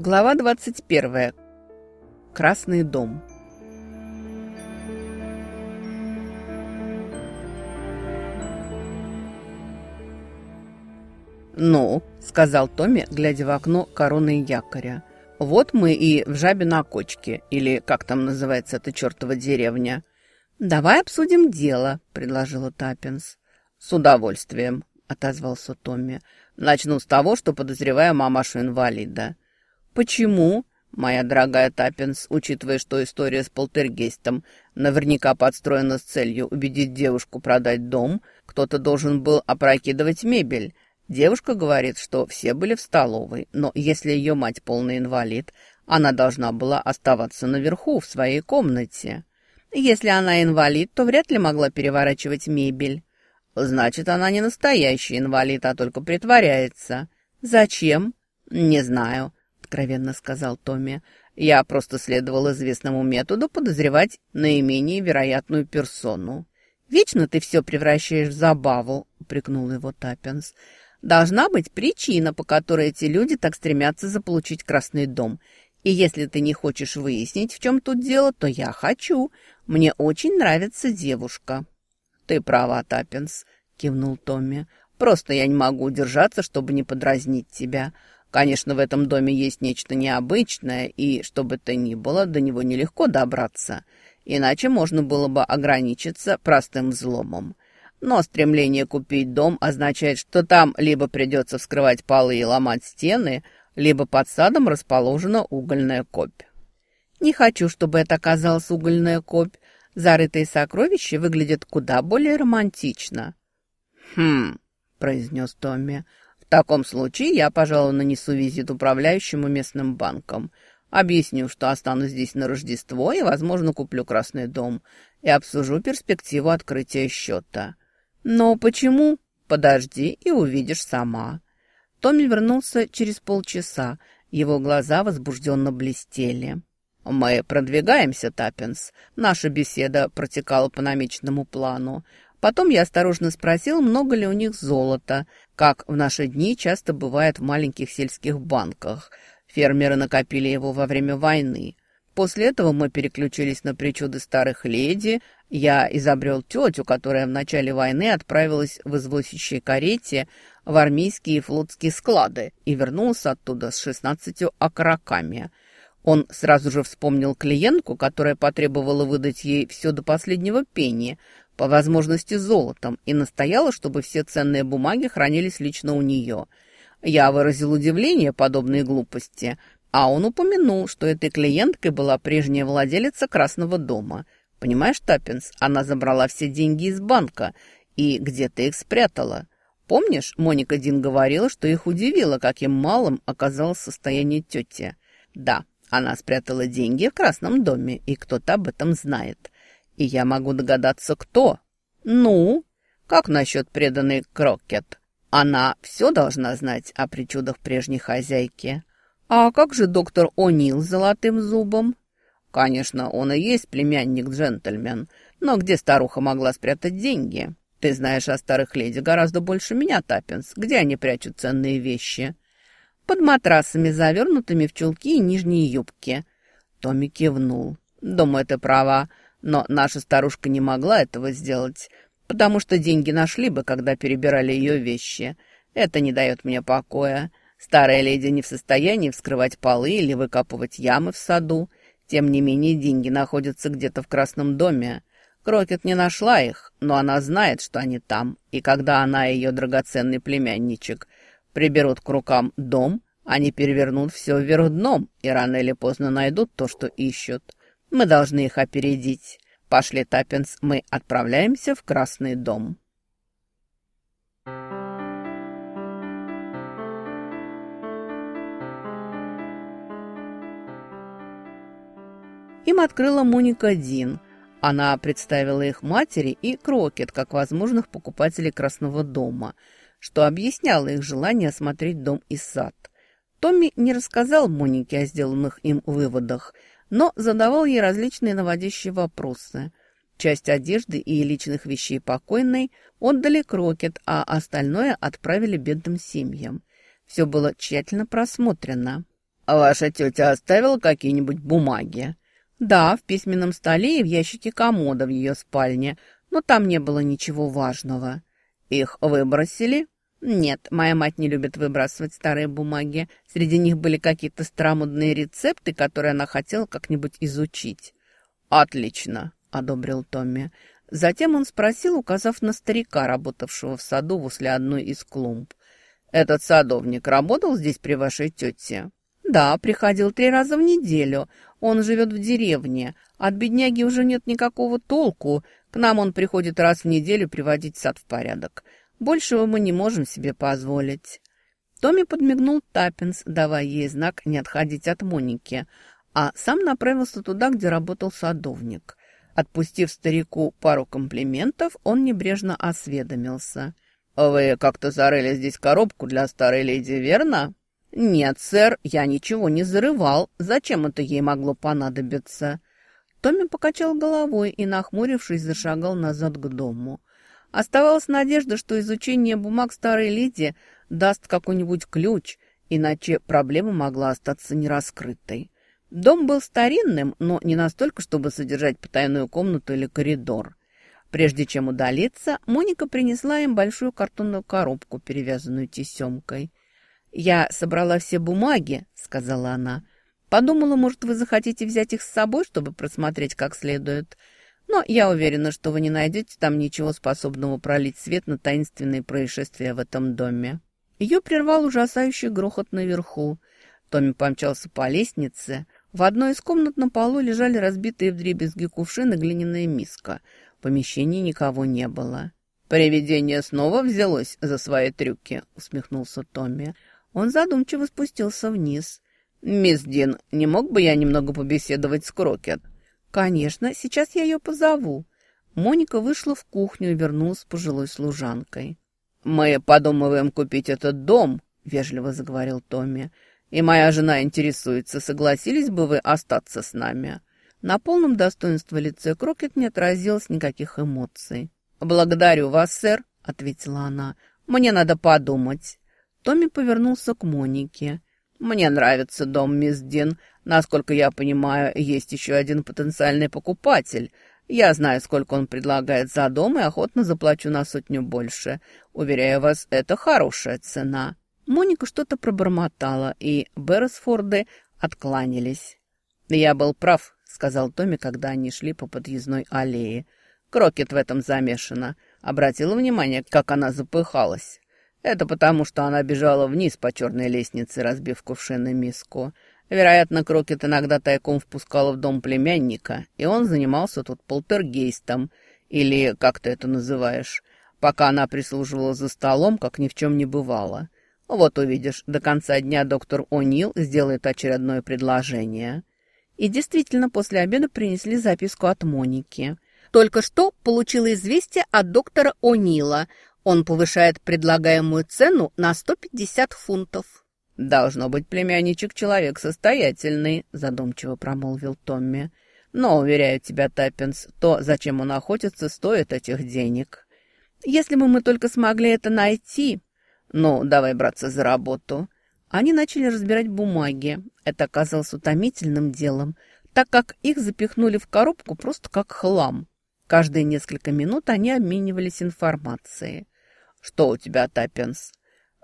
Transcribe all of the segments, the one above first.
Глава 21. Красный дом. «Ну», — сказал Томми, глядя в окно короны якоря, — «вот мы и в жабе на кочке, или как там называется эта чертова деревня». «Давай обсудим дело», — предложила Таппинс. «С удовольствием», — отозвался Томми. «Начну с того, что подозреваю мамашу-инвалида». «Почему?» «Моя дорогая Таппинс, учитывая, что история с полтергейстом наверняка подстроена с целью убедить девушку продать дом, кто-то должен был опрокидывать мебель». Девушка говорит, что все были в столовой, но если ее мать полный инвалид, она должна была оставаться наверху, в своей комнате. Если она инвалид, то вряд ли могла переворачивать мебель. Значит, она не настоящий инвалид, а только притворяется. Зачем? Не знаю, откровенно сказал Томми. Я просто следовал известному методу подозревать наименее вероятную персону. «Вечно ты все превращаешь в забаву», — упрекнул его Таппинс. Должна быть причина, по которой эти люди так стремятся заполучить Красный дом. И если ты не хочешь выяснить, в чем тут дело, то я хочу. Мне очень нравится девушка». «Ты права, Таппинс», — кивнул Томми. «Просто я не могу удержаться, чтобы не подразнить тебя. Конечно, в этом доме есть нечто необычное, и, что бы то ни было, до него нелегко добраться. Иначе можно было бы ограничиться простым взломом. Но стремление купить дом означает, что там либо придется вскрывать полы и ломать стены, либо под садом расположена угольная копь. Не хочу, чтобы это оказалась угольная копь. Зарытые сокровища выглядят куда более романтично. «Хм», — произнес Томми, — «в таком случае я, пожалуй, нанесу визит управляющему местным банком. Объясню, что останусь здесь на Рождество и, возможно, куплю Красный дом и обсужу перспективу открытия счета». «Но почему?» «Подожди и увидишь сама». Томми вернулся через полчаса. Его глаза возбужденно блестели. «Мы продвигаемся, Таппинс. Наша беседа протекала по намеченному плану. Потом я осторожно спросил, много ли у них золота, как в наши дни часто бывает в маленьких сельских банках. Фермеры накопили его во время войны. После этого мы переключились на причуды старых леди. Я изобрел тетю, которая в начале войны отправилась в извозящей карете в армейские и флотские склады и вернулся оттуда с шестнадцатью окороками. Он сразу же вспомнил клиентку, которая потребовала выдать ей все до последнего пени, по возможности золотом, и настояла, чтобы все ценные бумаги хранились лично у нее. Я выразил удивление подобной глупости – а он упомянул, что этой клиенткой была прежняя владелица Красного дома. Понимаешь, Таппинс, она забрала все деньги из банка и где-то их спрятала. Помнишь, Моника Дин говорила, что их удивило, каким малым оказалось состояние тети. Да, она спрятала деньги в Красном доме, и кто-то об этом знает. И я могу догадаться, кто. Ну, как насчет преданной Крокет? Она все должна знать о причудах прежней хозяйки. «А как же доктор О'Нил с золотым зубом?» «Конечно, он и есть племянник-джентльмен, но где старуха могла спрятать деньги? Ты знаешь о старых леди гораздо больше меня, Таппинс. Где они прячут ценные вещи?» «Под матрасами, завернутыми в чулки и нижние юбки». Томми кивнул. «Думаю, ты права, но наша старушка не могла этого сделать, потому что деньги нашли бы, когда перебирали ее вещи. Это не дает мне покоя». Старая леди не в состоянии вскрывать полы или выкапывать ямы в саду. Тем не менее, деньги находятся где-то в Красном доме. Крокет не нашла их, но она знает, что они там. И когда она и ее драгоценный племянничек приберут к рукам дом, они перевернут все вверх дном и рано или поздно найдут то, что ищут. Мы должны их опередить. Пошли, Таппинс, мы отправляемся в Красный дом. Им открыла Моника Дин. Она представила их матери и Крокет как возможных покупателей Красного дома, что объясняло их желание осмотреть дом и сад. Томми не рассказал Монике о сделанных им выводах, но задавал ей различные наводящие вопросы. Часть одежды и личных вещей покойной отдали Крокет, а остальное отправили бедным семьям. Все было тщательно просмотрено. А ваша тетя оставила какие-нибудь бумаги? Да, в письменном столе и в ящике комода в ее спальне, но там не было ничего важного. Их выбросили? Нет, моя мать не любит выбрасывать старые бумаги. Среди них были какие-то старомодные рецепты, которые она хотела как-нибудь изучить. Отлично, одобрил Томми. Затем он спросил, указав на старика, работавшего в саду возле одной из клумб. «Этот садовник работал здесь при вашей тете?» «Да, приходил три раза в неделю. Он живет в деревне. От бедняги уже нет никакого толку. К нам он приходит раз в неделю приводить сад в порядок. Большего мы не можем себе позволить». Томми подмигнул Таппинс, давая ей знак не отходить от Моники, а сам направился туда, где работал садовник. Отпустив старику пару комплиментов, он небрежно осведомился. «Вы как-то зарыли здесь коробку для старой леди, верно?» «Нет, сэр, я ничего не зарывал. Зачем это ей могло понадобиться?» Томми покачал головой и, нахмурившись, зашагал назад к дому. Оставалась надежда, что изучение бумаг старой леди даст какой-нибудь ключ, иначе проблема могла остаться нераскрытой. Дом был старинным, но не настолько, чтобы содержать потайную комнату или коридор. Прежде чем удалиться, Моника принесла им большую картонную коробку, перевязанную тесемкой. «Я собрала все бумаги», — сказала она. «Подумала, может, вы захотите взять их с собой, чтобы просмотреть как следует. Но я уверена, что вы не найдете там ничего способного пролить свет на таинственные происшествия в этом доме». Ее прервал ужасающий грохот наверху. Томми помчался по лестнице. В одной из комнат на полу лежали разбитые вдребезги кувшин и глиняная миска. В помещении никого не было. «Привидение снова взялось за свои трюки», — усмехнулся Томми. Он задумчиво спустился вниз. «Мисс Дин, не мог бы я немного побеседовать с Крокет?» «Конечно, сейчас я ее позову». Моника вышла в кухню и вернулась с пожилой служанкой. «Мы подумываем купить этот дом», — вежливо заговорил Томми. «И моя жена интересуется, согласились бы вы остаться с нами?» На полном достоинстве лице Крокет не отразилось никаких эмоций. «Благодарю вас, сэр», — ответила она. «Мне надо подумать». Томми повернулся к Монике. «Мне нравится дом, мисс Дин. Насколько я понимаю, есть еще один потенциальный покупатель. Я знаю, сколько он предлагает за дом, и охотно заплачу на сотню больше. Уверяю вас, это хорошая цена». Моника что-то пробормотала, и Берресфорды откланялись. «Я был прав», — сказал Томми, когда они шли по подъездной аллее. «Крокет в этом замешана. Обратила внимание, как она запыхалась». Это потому, что она бежала вниз по черной лестнице, разбив кувшин и миску. Вероятно, Крокет иногда тайком впускала в дом племянника, и он занимался тут полтергейстом, или как ты это называешь, пока она прислуживала за столом, как ни в чем не бывало. Вот увидишь, до конца дня доктор О'Нил сделает очередное предложение. И действительно, после обеда принесли записку от Моники. Только что получила известие от доктора О'Нила. Он повышает предлагаемую цену на 150 фунтов. «Должно быть, племянничек человек состоятельный», — задумчиво промолвил Томми. «Но, уверяю тебя, Таппинс, то, зачем он охотится, стоит этих денег». «Если бы мы только смогли это найти...» «Ну, давай браться за работу». Они начали разбирать бумаги. Это оказалось утомительным делом, так как их запихнули в коробку просто как хлам. Каждые несколько минут они обменивались информацией. «Что у тебя, Таппинс?»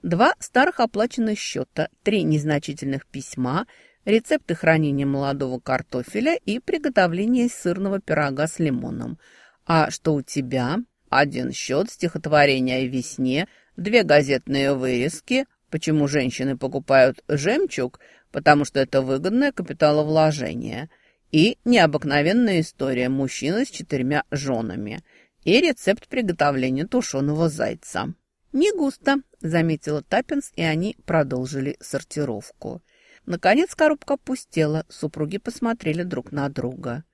Два старых оплаченных счета, три незначительных письма, рецепты хранения молодого картофеля и приготовления сырного пирога с лимоном. А что у тебя? Один счет, стихотворение о весне, две газетные вырезки. Почему женщины покупают жемчуг? Потому что это выгодное капиталовложение. И необыкновенная история мужчины с четырьмя женами – и рецепт приготовления тушеного зайца. «Не густо», — заметила Таппинс, и они продолжили сортировку. Наконец коробка пустела, супруги посмотрели друг на друга.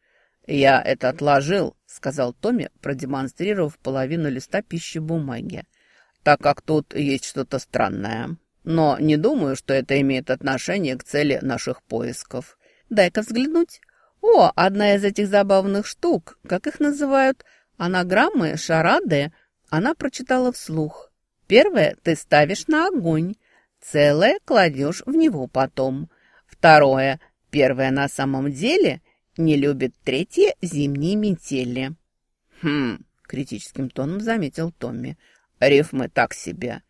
«Я это отложил», — сказал Томми, продемонстрировав половину листа пищи бумаги, «так как тут есть что-то странное. Но не думаю, что это имеет отношение к цели наших поисков. Дай-ка взглянуть. О, одна из этих забавных штук, как их называют, Анаграммы, шарады она прочитала вслух. Первое ты ставишь на огонь, целое кладешь в него потом. Второе. Первое на самом деле не любит третье зимние метели. Хм, критическим тоном заметил Томми. Рифмы так себе.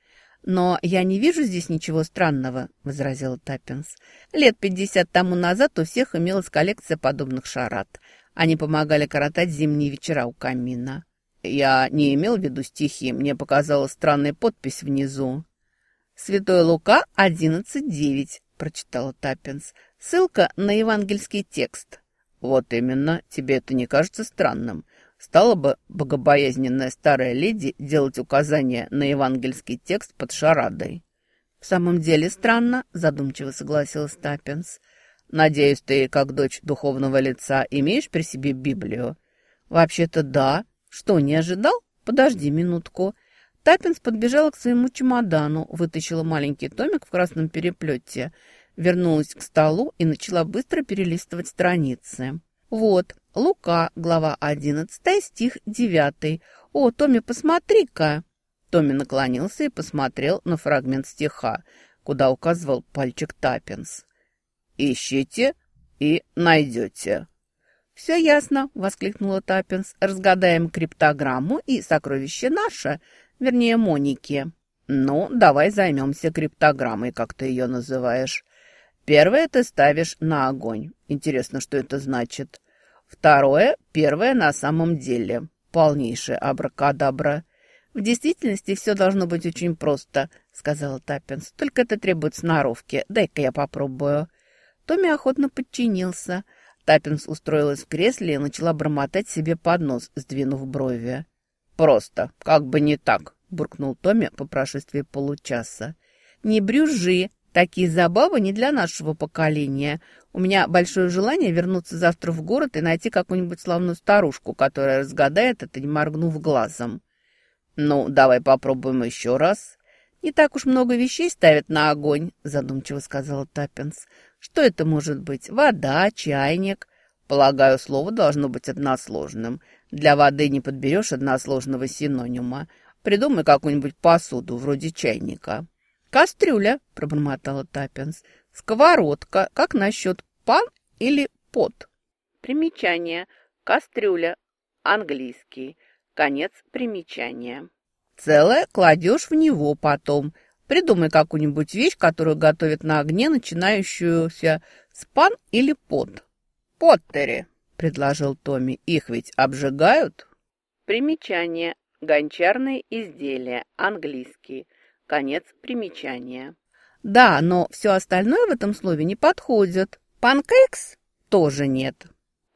«Но я не вижу здесь ничего странного», — возразил Таппинс. «Лет пятьдесят тому назад у всех имелась коллекция подобных шарат. Они помогали коротать зимние вечера у камина». «Я не имел в виду стихи, мне показалась странная подпись внизу». «Святой Лука, одиннадцать девять», — прочитала Таппинс. «Ссылка на евангельский текст». «Вот именно, тебе это не кажется странным?» Стала бы богобоязненная старая леди делать указания на евангельский текст под шарадой. «В самом деле странно», — задумчиво согласилась Таппинс. «Надеюсь, ты, как дочь духовного лица, имеешь при себе Библию?» «Вообще-то да. Что, не ожидал? Подожди минутку». Таппинс подбежала к своему чемодану, вытащила маленький томик в красном переплете, вернулась к столу и начала быстро перелистывать страницы. «Вот, Лука, глава 11, стих 9. О, Томми, посмотри-ка!» Томми наклонился и посмотрел на фрагмент стиха, куда указывал пальчик Таппинс. «Ищите и найдете». «Все ясно», — воскликнула Таппинс. «Разгадаем криптограмму, и сокровище наше, вернее, Моники». «Ну, давай займемся криптограммой, как ты ее называешь. Первое ты ставишь на огонь. Интересно, что это значит?» Второе, первое на самом деле. Полнейшая абракадабра. «В действительности все должно быть очень просто», — сказала Таппинс. «Только это требует сноровки. Дай-ка я попробую». Томми охотно подчинился. Таппинс устроилась в кресле и начала бормотать себе под нос, сдвинув брови. «Просто, как бы не так», — буркнул Томми по прошествии получаса. «Не брюжи», Такие забавы не для нашего поколения. У меня большое желание вернуться завтра в город и найти какую-нибудь славную старушку, которая разгадает это, не моргнув глазом. Ну, давай попробуем еще раз. Не так уж много вещей ставят на огонь, задумчиво сказала Таппинс. Что это может быть? Вода, чайник? Полагаю, слово должно быть односложным. Для воды не подберешь односложного синонима. Придумай какую-нибудь посуду, вроде чайника. «Кастрюля», — пробормотала Таппинс. «Сковородка. Как насчет пан или пот?» Примечание. Кастрюля. Английский. Конец примечания. Целое кладешь в него потом. Придумай какую-нибудь вещь, которую готовят на огне, начинающуюся с пан или пот. «Поттери», — предложил Томми. «Их ведь обжигают?» Примечание. Гончарные изделия. Английский. Конец примечания. Да, но все остальное в этом слове не подходит. Панкейкс тоже нет.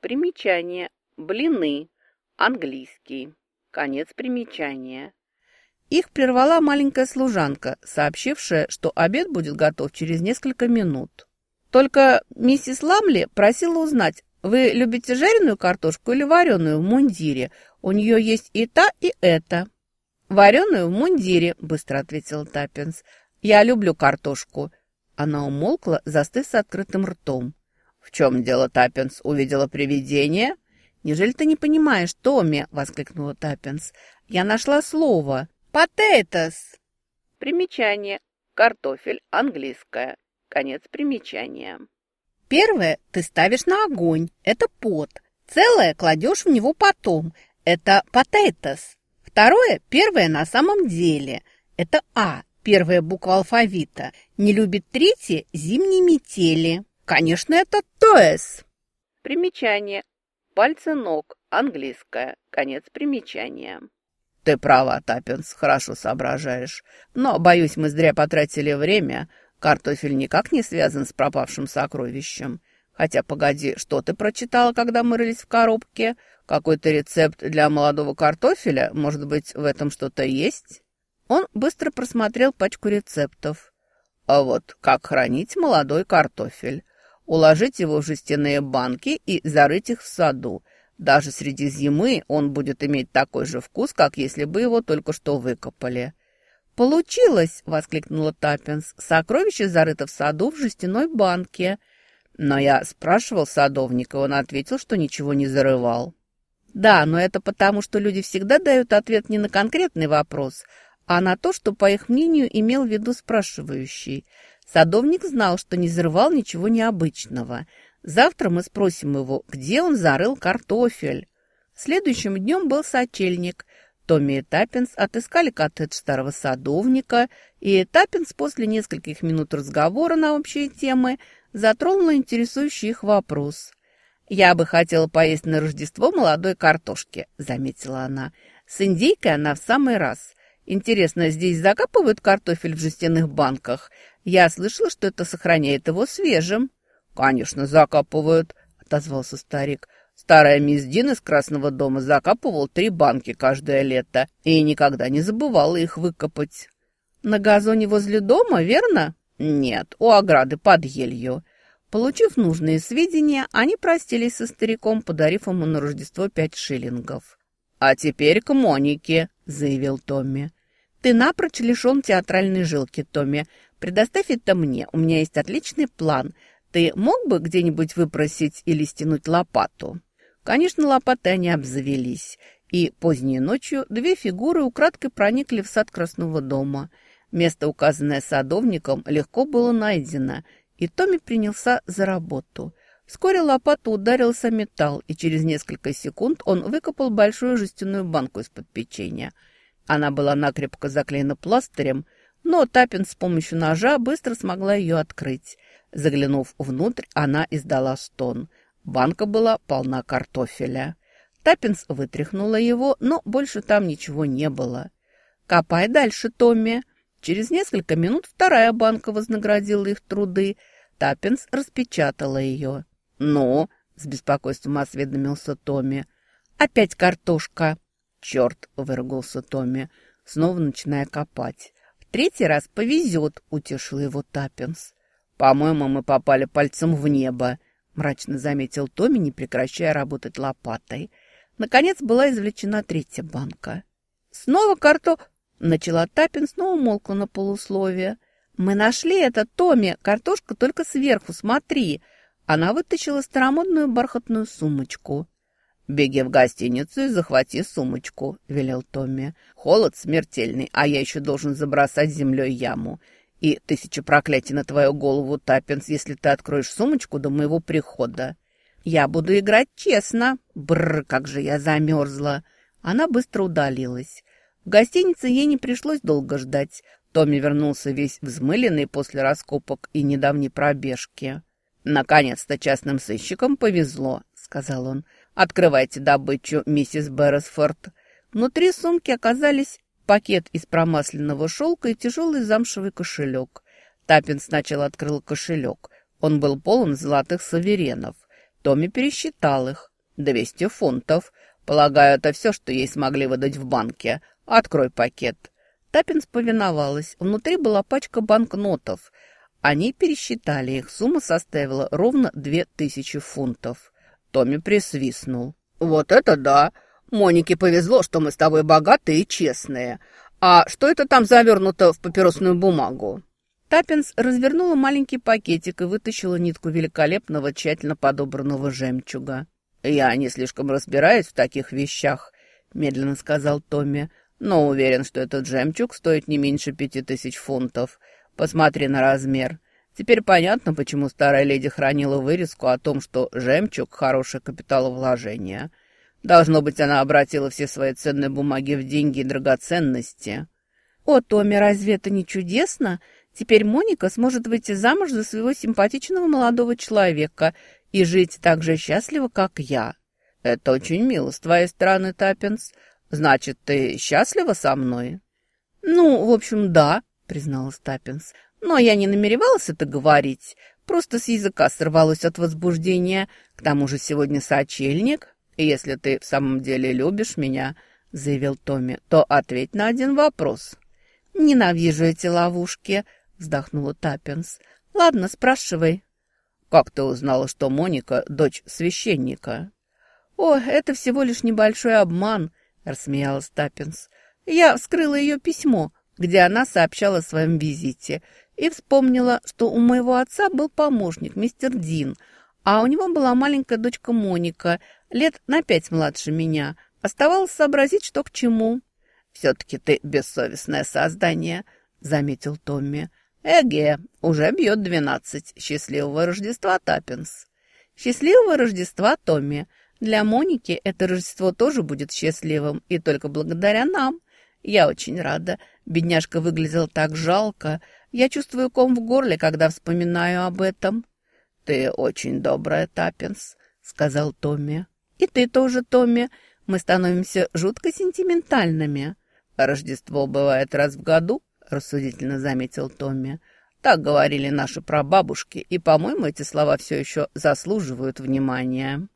Примечание. Блины. Английский. Конец примечания. Их прервала маленькая служанка, сообщившая, что обед будет готов через несколько минут. Только миссис Ламли просила узнать, вы любите жареную картошку или вареную в мундире? У нее есть и та, и это. «Вареную в мундире», — быстро ответил Таппинс. «Я люблю картошку». Она умолкла, застыв с открытым ртом. «В чем дело, Таппинс? Увидела привидение?» «Неужели ты не понимаешь, Томми?» — воскликнула Таппинс. «Я нашла слово. Potatoes!» Примечание. Картофель. Английское. Конец примечания. Первое ты ставишь на огонь. Это pot. Целое кладешь в него потом. Это potatoes. Второе, первое на самом деле. Это А, первая буква алфавита. Не любит третье – зимние метели. Конечно, это ТОЭС. Примечание. Пальцы ног. Английское. Конец примечания. Ты права, Таппинс, хорошо соображаешь. Но, боюсь, мы зря потратили время. Картофель никак не связан с пропавшим сокровищем. Хотя, погоди, что ты прочитала, когда мы рылись в коробке? Какой-то рецепт для молодого картофеля? Может быть, в этом что-то есть? Он быстро просмотрел пачку рецептов. А вот как хранить молодой картофель? Уложить его в жестяные банки и зарыть их в саду. Даже среди зимы он будет иметь такой же вкус, как если бы его только что выкопали. «Получилось!» — воскликнула Таппинс. «Сокровище зарыто в саду в жестяной банке». Но я спрашивал садовника, он ответил, что ничего не зарывал. Да, но это потому, что люди всегда дают ответ не на конкретный вопрос, а на то, что, по их мнению, имел в виду спрашивающий. Садовник знал, что не взрывал ничего необычного. Завтра мы спросим его, где он зарыл картофель. Следующим днем был сочельник. Томми и Таппинс отыскали коттедж старого садовника, и Таппинс после нескольких минут разговора на общие темы затронул интересующий их вопрос. «Я бы хотела поесть на Рождество молодой картошки», — заметила она. «С индейкой она в самый раз. Интересно, здесь закапывают картофель в жестяных банках? Я слышала, что это сохраняет его свежим». «Конечно, закапывают», — отозвался старик. Старая мисс Дин из Красного дома закапывал три банки каждое лето и никогда не забывала их выкопать. На газоне возле дома, верно? Нет, у ограды под елью. Получив нужные сведения, они простились со стариком, подарив ему на Рождество пять шиллингов. «А теперь к Монике», — заявил Томми. «Ты напрочь лишен театральной жилки, Томми. Предоставь это мне, у меня есть отличный план. Ты мог бы где-нибудь выпросить или стянуть лопату?» Конечно, лопаты они обзавелись, и поздней ночью две фигуры украдкой проникли в сад Красного дома. Место, указанное садовником, легко было найдено, и Томми принялся за работу. Вскоре лопата ударился металл, и через несколько секунд он выкопал большую жестяную банку из-под печенья. Она была накрепко заклеена пластырем, но Таппин с помощью ножа быстро смогла ее открыть. Заглянув внутрь, она издала стон – Банка была полна картофеля. Таппинс вытряхнула его, но больше там ничего не было. «Копай дальше, Томми». Через несколько минут вторая банка вознаградила их труды. Таппинс распечатала ее. «Ну?» — с беспокойством осведомился Томми. «Опять картошка!» «Черт!» — выругался Томми, снова начиная копать. «В третий раз повезет!» — утешила его Таппинс. «По-моему, мы попали пальцем в небо», мрачно заметил Томми, не прекращая работать лопатой. Наконец была извлечена третья банка. «Снова карто...» — начала Тапин, снова умолкла на полусловие. «Мы нашли это, Томми! Картошка только сверху, смотри!» Она вытащила старомодную бархатную сумочку. «Беги в гостиницу и захвати сумочку», — велел Томми. «Холод смертельный, а я еще должен забросать землей яму. И тысяча проклятий на твою голову, Таппинс, если ты откроешь сумочку до моего прихода. Я буду играть честно. Бррр, как же я замерзла. Она быстро удалилась. В гостинице ей не пришлось долго ждать. Томми вернулся весь взмыленный после раскопок и недавней пробежки. «Наконец-то частным сыщикам повезло», — сказал он. «Открывайте добычу, миссис Берресфорд». Внутри сумки оказались пакет из промасленного шелка и тяжелый замшевый кошелек. Тапин сначала открыл кошелек. Он был полон золотых саверенов. Томми пересчитал их. «Двести фунтов. Полагаю, это все, что ей смогли выдать в банке. Открой пакет». Таппинс повиновалась. Внутри была пачка банкнотов. Они пересчитали их. Сумма составила ровно две тысячи фунтов. Томми присвистнул. «Вот это да! Монике повезло, что мы с тобой богатые и честные. А что это там завернуто в папиросную бумагу?» Таппинс развернула маленький пакетик и вытащила нитку великолепного, тщательно подобранного жемчуга. «Я не слишком разбираюсь в таких вещах», — медленно сказал Томми, «но уверен, что этот жемчуг стоит не меньше пяти тысяч фунтов. Посмотри на размер. Теперь понятно, почему старая леди хранила вырезку о том, что жемчуг — хорошее капиталовложение». Должно быть, она обратила все свои ценные бумаги в деньги и драгоценности. «О, Томми, разве это не чудесно? Теперь Моника сможет выйти замуж за своего симпатичного молодого человека и жить так же счастливо, как я». «Это очень мило с твоей стороны, Таппинс. Значит, ты счастлива со мной?» «Ну, в общем, да», — призналась Таппинс. «Но я не намеревалась это говорить. Просто с языка сорвалось от возбуждения. К тому же сегодня сочельник, «Если ты в самом деле любишь меня», — заявил Томми, — «то ответь на один вопрос». «Ненавижу эти ловушки», — вздохнула Таппинс. «Ладно, спрашивай». «Как ты узнала, что Моника — дочь священника?» «О, это всего лишь небольшой обман», — рассмеялась Таппинс. «Я вскрыла ее письмо, где она сообщала о своем визите, и вспомнила, что у моего отца был помощник, мистер Дин, а у него была маленькая дочка Моника, лет на пять младше меня. Оставалось сообразить, что к чему. «Все-таки ты бессовестное создание», — заметил Томми. «Эге, уже бьет двенадцать. Счастливого Рождества, Таппинс!» «Счастливого Рождества, Томми! Для Моники это Рождество тоже будет счастливым, и только благодаря нам. Я очень рада. Бедняжка выглядела так жалко. Я чувствую ком в горле, когда вспоминаю об этом». «Ты очень добрая, Таппинс», — сказал Томми. «И ты тоже, Томми. Мы становимся жутко сентиментальными». «Рождество бывает раз в году», — рассудительно заметил Томми. «Так говорили наши прабабушки, и, по-моему, эти слова все еще заслуживают внимания».